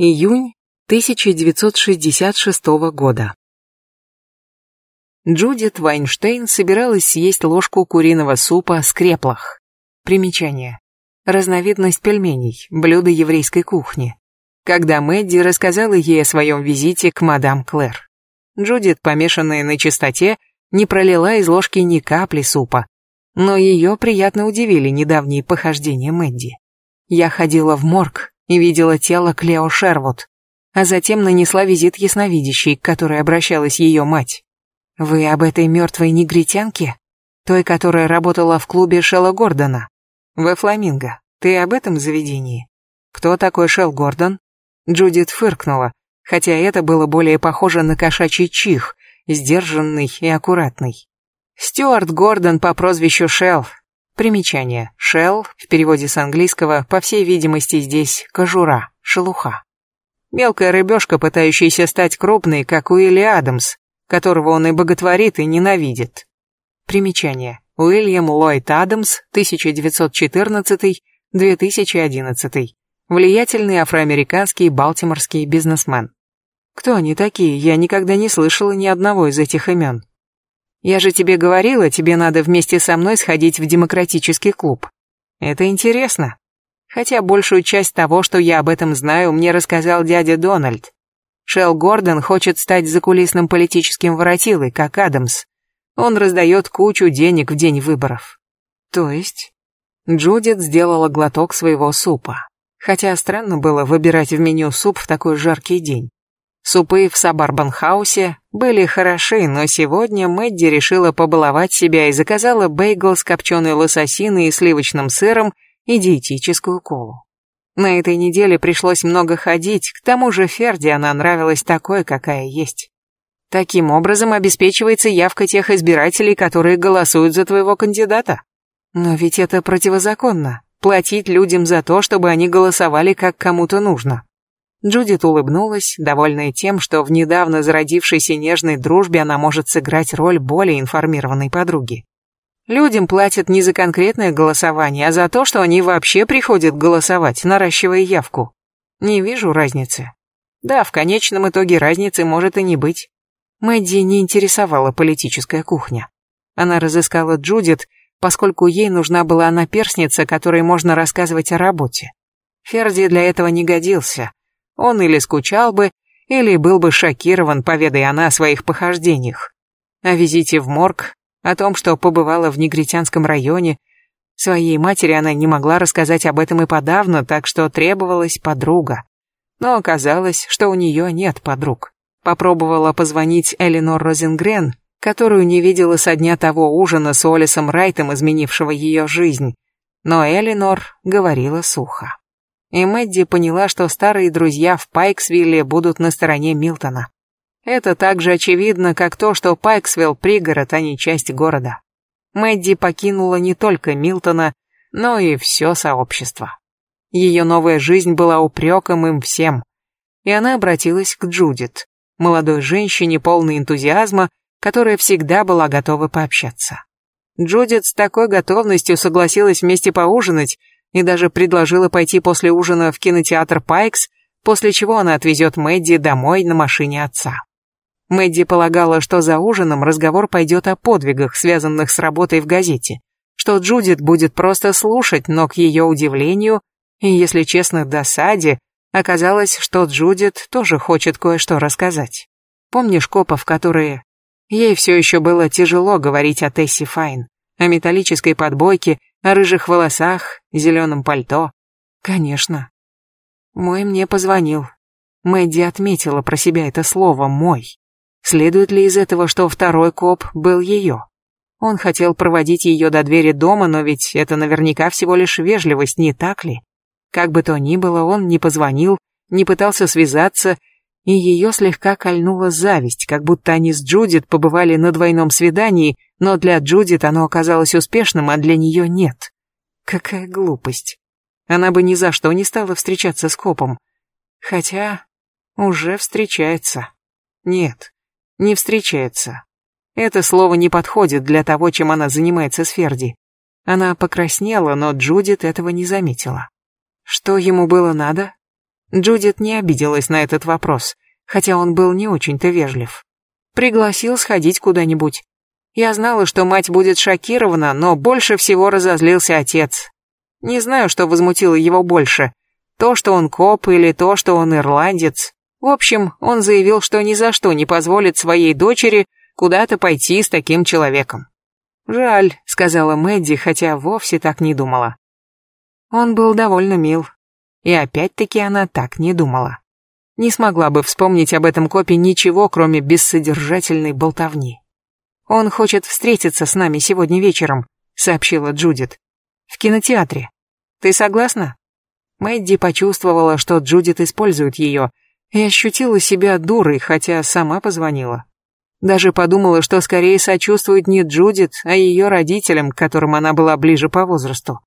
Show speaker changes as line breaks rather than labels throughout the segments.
Июнь 1966 года. Джудит Вайнштейн собиралась съесть ложку куриного супа с креплах. Примечание. Разновидность пельменей, блюдо еврейской кухни. Когда Мэдди рассказала ей о своем визите к мадам Клэр. Джудит, помешанная на чистоте, не пролила из ложки ни капли супа. Но ее приятно удивили недавние похождения Мэдди. Я ходила в морг, и видела тело Клео Шервуд, а затем нанесла визит ясновидящей, к которой обращалась ее мать. «Вы об этой мертвой негритянке? Той, которая работала в клубе Шелла Гордона? Во Фламинго. Ты об этом заведении? Кто такой Шелл Гордон?» Джудит фыркнула, хотя это было более похоже на кошачий чих, сдержанный и аккуратный. Стюарт Гордон по прозвищу Шелл, Примечание. Shell, в переводе с английского, по всей видимости, здесь кожура, шелуха. Мелкая рыбешка, пытающаяся стать крупной, как Уилли Адамс, которого он и боготворит, и ненавидит. Примечание. Уильям Ллойд Адамс, 1914-2011. Влиятельный афроамериканский балтиморский бизнесмен. Кто они такие? Я никогда не слышала ни одного из этих имен. Я же тебе говорила, тебе надо вместе со мной сходить в демократический клуб. Это интересно. Хотя большую часть того, что я об этом знаю, мне рассказал дядя Дональд. Шел Гордон хочет стать закулисным политическим воротилой, как Адамс. Он раздает кучу денег в день выборов. То есть? Джудит сделала глоток своего супа. Хотя странно было выбирать в меню суп в такой жаркий день. Супы в Сабарбанхаусе были хороши, но сегодня Мэдди решила побаловать себя и заказала бейгл с копченой лососиной и сливочным сыром и диетическую колу. На этой неделе пришлось много ходить, к тому же Ферди она нравилась такой, какая есть. Таким образом обеспечивается явка тех избирателей, которые голосуют за твоего кандидата. Но ведь это противозаконно, платить людям за то, чтобы они голосовали как кому-то нужно. Джудит улыбнулась, довольная тем, что в недавно зародившейся нежной дружбе она может сыграть роль более информированной подруги. Людям платят не за конкретное голосование, а за то, что они вообще приходят голосовать, наращивая явку. Не вижу разницы. Да, в конечном итоге разницы может и не быть. Мэдди не интересовала политическая кухня. Она разыскала Джудит, поскольку ей нужна была наперсница, которой можно рассказывать о работе. Ферди для этого не годился, он или скучал бы, или был бы шокирован, поведая она о своих похождениях. О визите в морг, о том, что побывала в негритянском районе. Своей матери она не могла рассказать об этом и подавно, так что требовалась подруга. Но оказалось, что у нее нет подруг. Попробовала позвонить Элинор Розенгрен, которую не видела со дня того ужина с Олисом Райтом, изменившего ее жизнь. Но Элинор говорила сухо и Мэдди поняла, что старые друзья в Пайксвилле будут на стороне Милтона. Это так же очевидно, как то, что Пайксвилл – пригород, а не часть города. Мэдди покинула не только Милтона, но и все сообщество. Ее новая жизнь была упреком им всем, и она обратилась к Джудит, молодой женщине, полной энтузиазма, которая всегда была готова пообщаться. Джудит с такой готовностью согласилась вместе поужинать, и даже предложила пойти после ужина в кинотеатр Пайкс, после чего она отвезет Мэдди домой на машине отца. Мэдди полагала, что за ужином разговор пойдет о подвигах, связанных с работой в газете, что Джудит будет просто слушать, но к ее удивлению, и, если честно, досаде, оказалось, что Джудит тоже хочет кое-что рассказать. Помнишь копов, которые... Ей все еще было тяжело говорить о Тесси Файн, о металлической подбойке о рыжих волосах, зеленом пальто. Конечно. Мой мне позвонил. Мэдди отметила про себя это слово «мой». Следует ли из этого, что второй коп был ее? Он хотел проводить ее до двери дома, но ведь это наверняка всего лишь вежливость, не так ли? Как бы то ни было, он не позвонил, не пытался связаться, и ее слегка кольнула зависть, как будто они с Джудит побывали на двойном свидании, но для Джудит оно оказалось успешным, а для нее нет. Какая глупость. Она бы ни за что не стала встречаться с копом. Хотя уже встречается. Нет, не встречается. Это слово не подходит для того, чем она занимается с Ферди. Она покраснела, но Джудит этого не заметила. Что ему было надо? Джудит не обиделась на этот вопрос, хотя он был не очень-то вежлив. Пригласил сходить куда-нибудь. Я знала, что мать будет шокирована, но больше всего разозлился отец. Не знаю, что возмутило его больше. То, что он коп, или то, что он ирландец. В общем, он заявил, что ни за что не позволит своей дочери куда-то пойти с таким человеком. «Жаль», — сказала Мэдди, хотя вовсе так не думала. Он был довольно мил. И опять-таки она так не думала. Не смогла бы вспомнить об этом копе ничего, кроме бессодержательной болтовни. «Он хочет встретиться с нами сегодня вечером», — сообщила Джудит. «В кинотеатре. Ты согласна?» Мэдди почувствовала, что Джудит использует ее, и ощутила себя дурой, хотя сама позвонила. Даже подумала, что скорее сочувствует не Джудит, а ее родителям, к которым она была ближе по возрасту.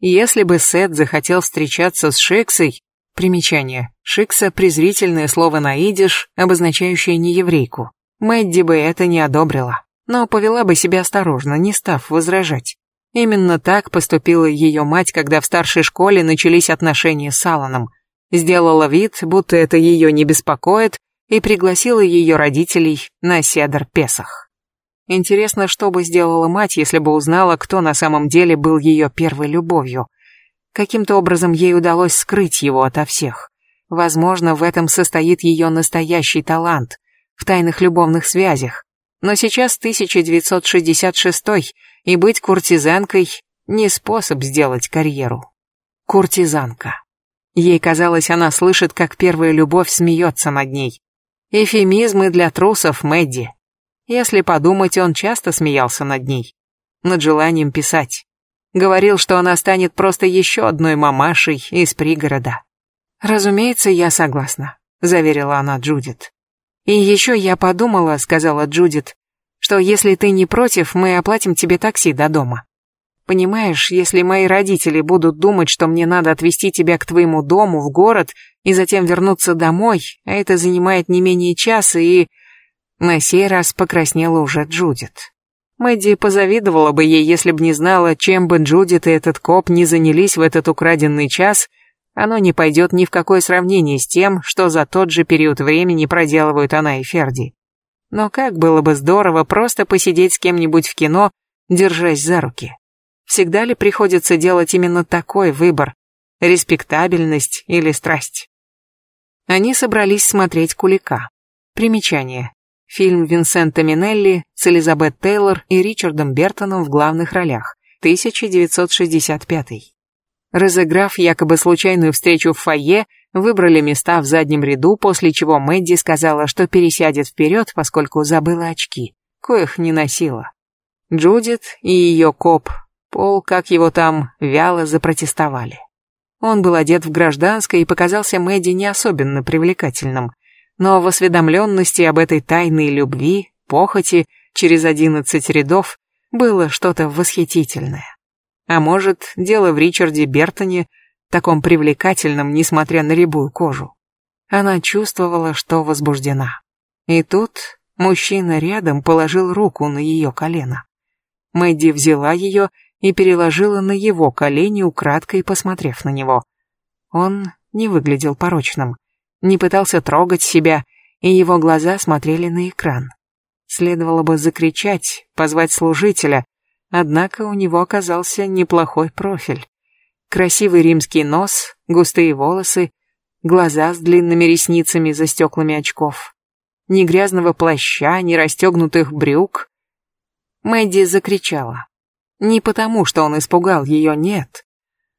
Если бы Сет захотел встречаться с Шиксой, примечание, Шикса – презрительное слово на идиш, обозначающее нееврейку, Мэдди бы это не одобрила, но повела бы себя осторожно, не став возражать. Именно так поступила ее мать, когда в старшей школе начались отношения с Алланом. Сделала вид, будто это ее не беспокоит, и пригласила ее родителей на Седр Песах. Интересно, что бы сделала мать, если бы узнала, кто на самом деле был ее первой любовью. Каким-то образом ей удалось скрыть его ото всех. Возможно, в этом состоит ее настоящий талант, в тайных любовных связях. Но сейчас 1966 и быть куртизанкой не способ сделать карьеру. Куртизанка. Ей казалось, она слышит, как первая любовь смеется над ней. Эфемизмы для трусов Мэдди. Если подумать, он часто смеялся над ней. Над желанием писать. Говорил, что она станет просто еще одной мамашей из пригорода. «Разумеется, я согласна», — заверила она Джудит. «И еще я подумала», — сказала Джудит, «что если ты не против, мы оплатим тебе такси до дома. Понимаешь, если мои родители будут думать, что мне надо отвезти тебя к твоему дому в город и затем вернуться домой, а это занимает не менее часа и...» На сей раз покраснела уже Джудит. Мэдди позавидовала бы ей, если бы не знала, чем бы Джудит и этот коп не занялись в этот украденный час, оно не пойдет ни в какое сравнение с тем, что за тот же период времени проделывают она и Ферди. Но как было бы здорово просто посидеть с кем-нибудь в кино, держась за руки. Всегда ли приходится делать именно такой выбор? Респектабельность или страсть? Они собрались смотреть Кулика. Примечание. Фильм Винсента Минелли с Элизабет Тейлор и Ричардом Бертоном в главных ролях. 1965. Разыграв якобы случайную встречу в фойе, выбрали места в заднем ряду, после чего Мэдди сказала, что пересядет вперед, поскольку забыла очки, коих не носила. Джудит и ее коп, Пол, как его там, вяло запротестовали. Он был одет в гражданское и показался Мэдди не особенно привлекательным но в осведомленности об этой тайной любви, похоти через одиннадцать рядов было что-то восхитительное. А может, дело в Ричарде Бертоне, таком привлекательном, несмотря на рябую кожу. Она чувствовала, что возбуждена. И тут мужчина рядом положил руку на ее колено. Мэдди взяла ее и переложила на его колени, украдкой посмотрев на него. Он не выглядел порочным не пытался трогать себя, и его глаза смотрели на экран. Следовало бы закричать, позвать служителя, однако у него оказался неплохой профиль. Красивый римский нос, густые волосы, глаза с длинными ресницами за стеклами очков. Ни грязного плаща, ни расстегнутых брюк. Мэдди закричала. Не потому, что он испугал ее, нет.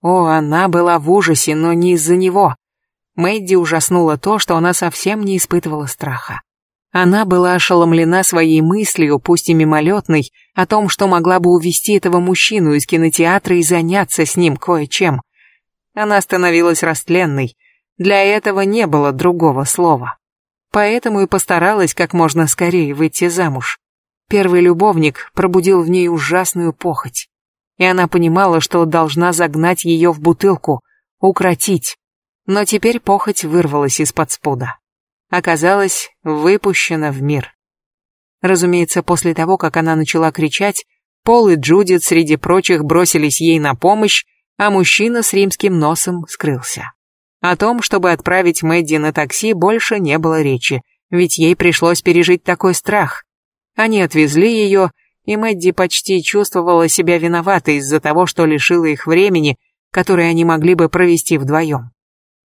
О, она была в ужасе, но не из-за него. Мэдди ужаснуло то, что она совсем не испытывала страха. Она была ошеломлена своей мыслью, пусть и мимолетной, о том, что могла бы увести этого мужчину из кинотеатра и заняться с ним кое-чем. Она становилась растленной. Для этого не было другого слова. Поэтому и постаралась как можно скорее выйти замуж. Первый любовник пробудил в ней ужасную похоть. И она понимала, что должна загнать ее в бутылку, укротить, но теперь похоть вырвалась из-под спуда. Оказалась выпущена в мир. Разумеется, после того, как она начала кричать, Пол и Джудит среди прочих бросились ей на помощь, а мужчина с римским носом скрылся. О том, чтобы отправить Мэдди на такси, больше не было речи, ведь ей пришлось пережить такой страх. Они отвезли ее, и Мэдди почти чувствовала себя виноватой из-за того, что лишила их времени, которое они могли бы провести вдвоем.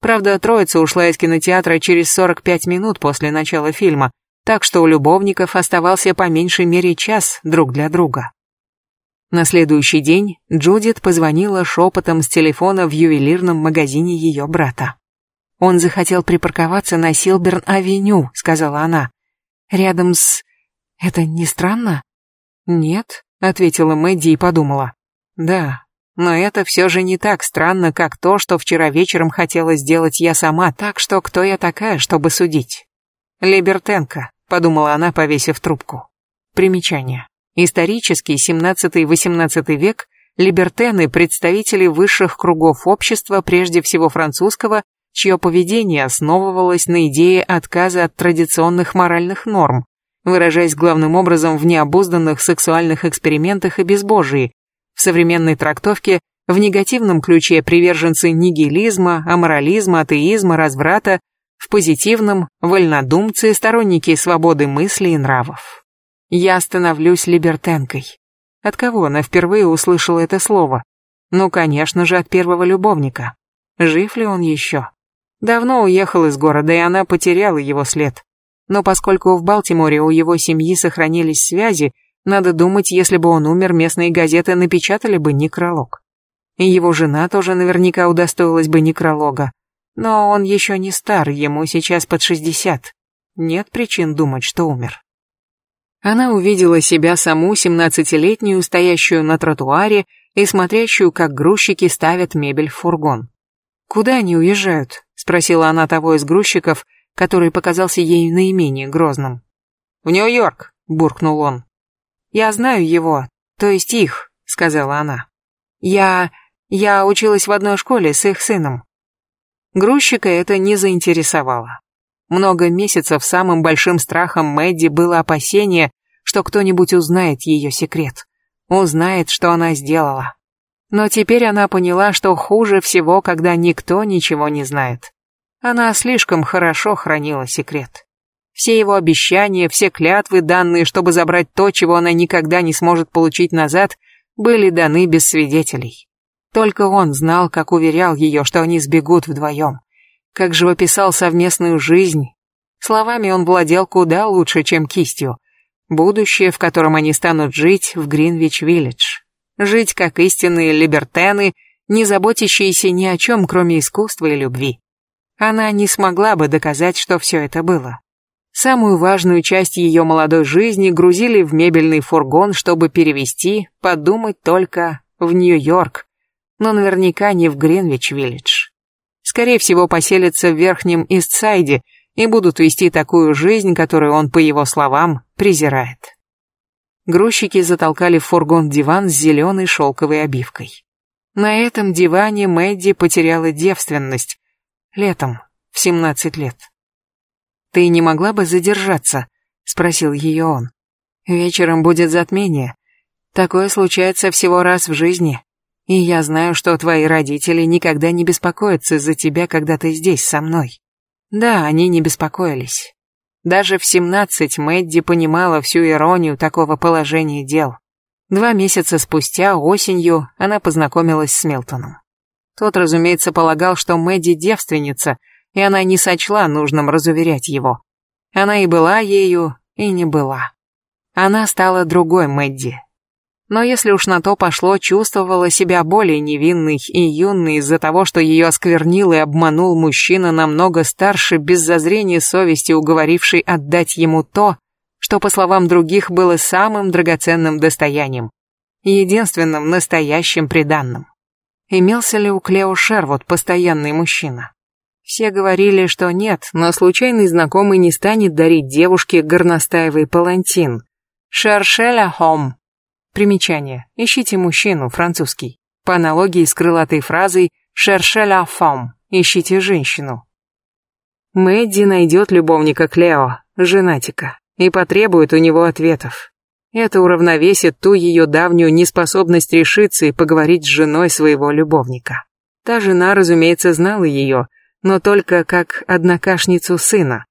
Правда, троица ушла из кинотеатра через 45 минут после начала фильма, так что у любовников оставался по меньшей мере час друг для друга. На следующий день Джудит позвонила шепотом с телефона в ювелирном магазине ее брата. «Он захотел припарковаться на Силберн-авеню», — сказала она. «Рядом с... Это не странно?» «Нет», — ответила Мэдди и подумала. «Да, но это все же не так странно, как то, что вчера вечером хотела сделать я сама, так что кто я такая, чтобы судить?» «Либертенко», — подумала она, повесив трубку. Примечание. Исторический 17-18 век либертены – представители высших кругов общества, прежде всего французского, чье поведение основывалось на идее отказа от традиционных моральных норм, выражаясь главным образом в необузданных сексуальных экспериментах и безбожии, в современной трактовке в негативном ключе приверженцы нигилизма, аморализма, атеизма, разврата, в позитивном – вольнодумцы, сторонники свободы мысли и нравов. Я становлюсь либертенкой. От кого она впервые услышала это слово? Ну, конечно же, от первого любовника. Жив ли он еще? Давно уехал из города, и она потеряла его след. Но поскольку в Балтиморе у его семьи сохранились связи, надо думать, если бы он умер, местные газеты напечатали бы некролог. И его жена тоже наверняка удостоилась бы некролога. Но он еще не стар, ему сейчас под шестьдесят. Нет причин думать, что умер. Она увидела себя саму, семнадцатилетнюю, стоящую на тротуаре и смотрящую, как грузчики ставят мебель в фургон. «Куда они уезжают?» — спросила она того из грузчиков, который показался ей наименее грозным. «В Нью-Йорк», — буркнул он. «Я знаю его, то есть их», — сказала она. «Я... я училась в одной школе с их сыном». Грузчика это не заинтересовало. Много месяцев самым большим страхом Мэдди было опасение, что кто-нибудь узнает ее секрет. Узнает, что она сделала. Но теперь она поняла, что хуже всего, когда никто ничего не знает. Она слишком хорошо хранила секрет. Все его обещания, все клятвы, данные, чтобы забрать то, чего она никогда не сможет получить назад, были даны без свидетелей. Только он знал, как уверял ее, что они сбегут вдвоем как живописал совместную жизнь. Словами он владел куда лучше, чем кистью. Будущее, в котором они станут жить в Гринвич-Виллидж. Жить как истинные либертены, не заботящиеся ни о чем, кроме искусства и любви. Она не смогла бы доказать, что все это было. Самую важную часть ее молодой жизни грузили в мебельный фургон, чтобы перевести, подумать только, в Нью-Йорк, но наверняка не в Гринвич-Виллидж скорее всего, поселятся в Верхнем Истсайде и будут вести такую жизнь, которую он, по его словам, презирает. Грузчики затолкали в фургон диван с зеленой шелковой обивкой. На этом диване Мэдди потеряла девственность. Летом, в 17 лет. «Ты не могла бы задержаться?» — спросил ее он. «Вечером будет затмение. Такое случается всего раз в жизни. И я знаю, что твои родители никогда не беспокоятся за тебя, когда ты здесь со мной. Да, они не беспокоились. Даже в семнадцать Мэдди понимала всю иронию такого положения дел. Два месяца спустя, осенью, она познакомилась с Милтоном. Тот, разумеется, полагал, что Мэдди девственница, и она не сочла нужным разуверять его. Она и была ею, и не была. Она стала другой Мэдди, но если уж на то пошло, чувствовала себя более невинной и юной из-за того, что ее осквернил и обманул мужчина намного старше, без зазрения совести уговоривший отдать ему то, что, по словам других, было самым драгоценным достоянием, единственным настоящим приданным. Имелся ли у Клео Шервуд постоянный мужчина? Все говорили, что нет, но случайный знакомый не станет дарить девушке горностаевый палантин. «Шершеля хом», Примечание. Ищите мужчину, французский. По аналогии с крылатой фразой «cherchez la femme» – ищите женщину. Мэдди найдет любовника Клео, женатика, и потребует у него ответов. Это уравновесит ту ее давнюю неспособность решиться и поговорить с женой своего любовника. Та жена, разумеется, знала ее, но только как однокашницу сына,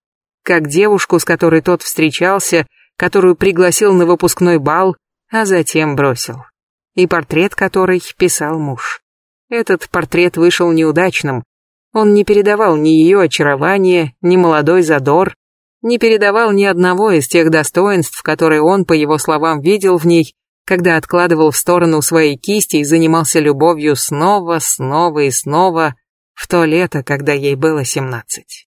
как девушку, с которой тот встречался, которую пригласил на выпускной бал, а затем бросил. И портрет которой писал муж. Этот портрет вышел неудачным. Он не передавал ни ее очарование, ни молодой задор, не передавал ни одного из тех достоинств, которые он, по его словам, видел в ней, когда откладывал в сторону свои кисти и занимался любовью снова, снова и снова в то лето, когда ей было семнадцать.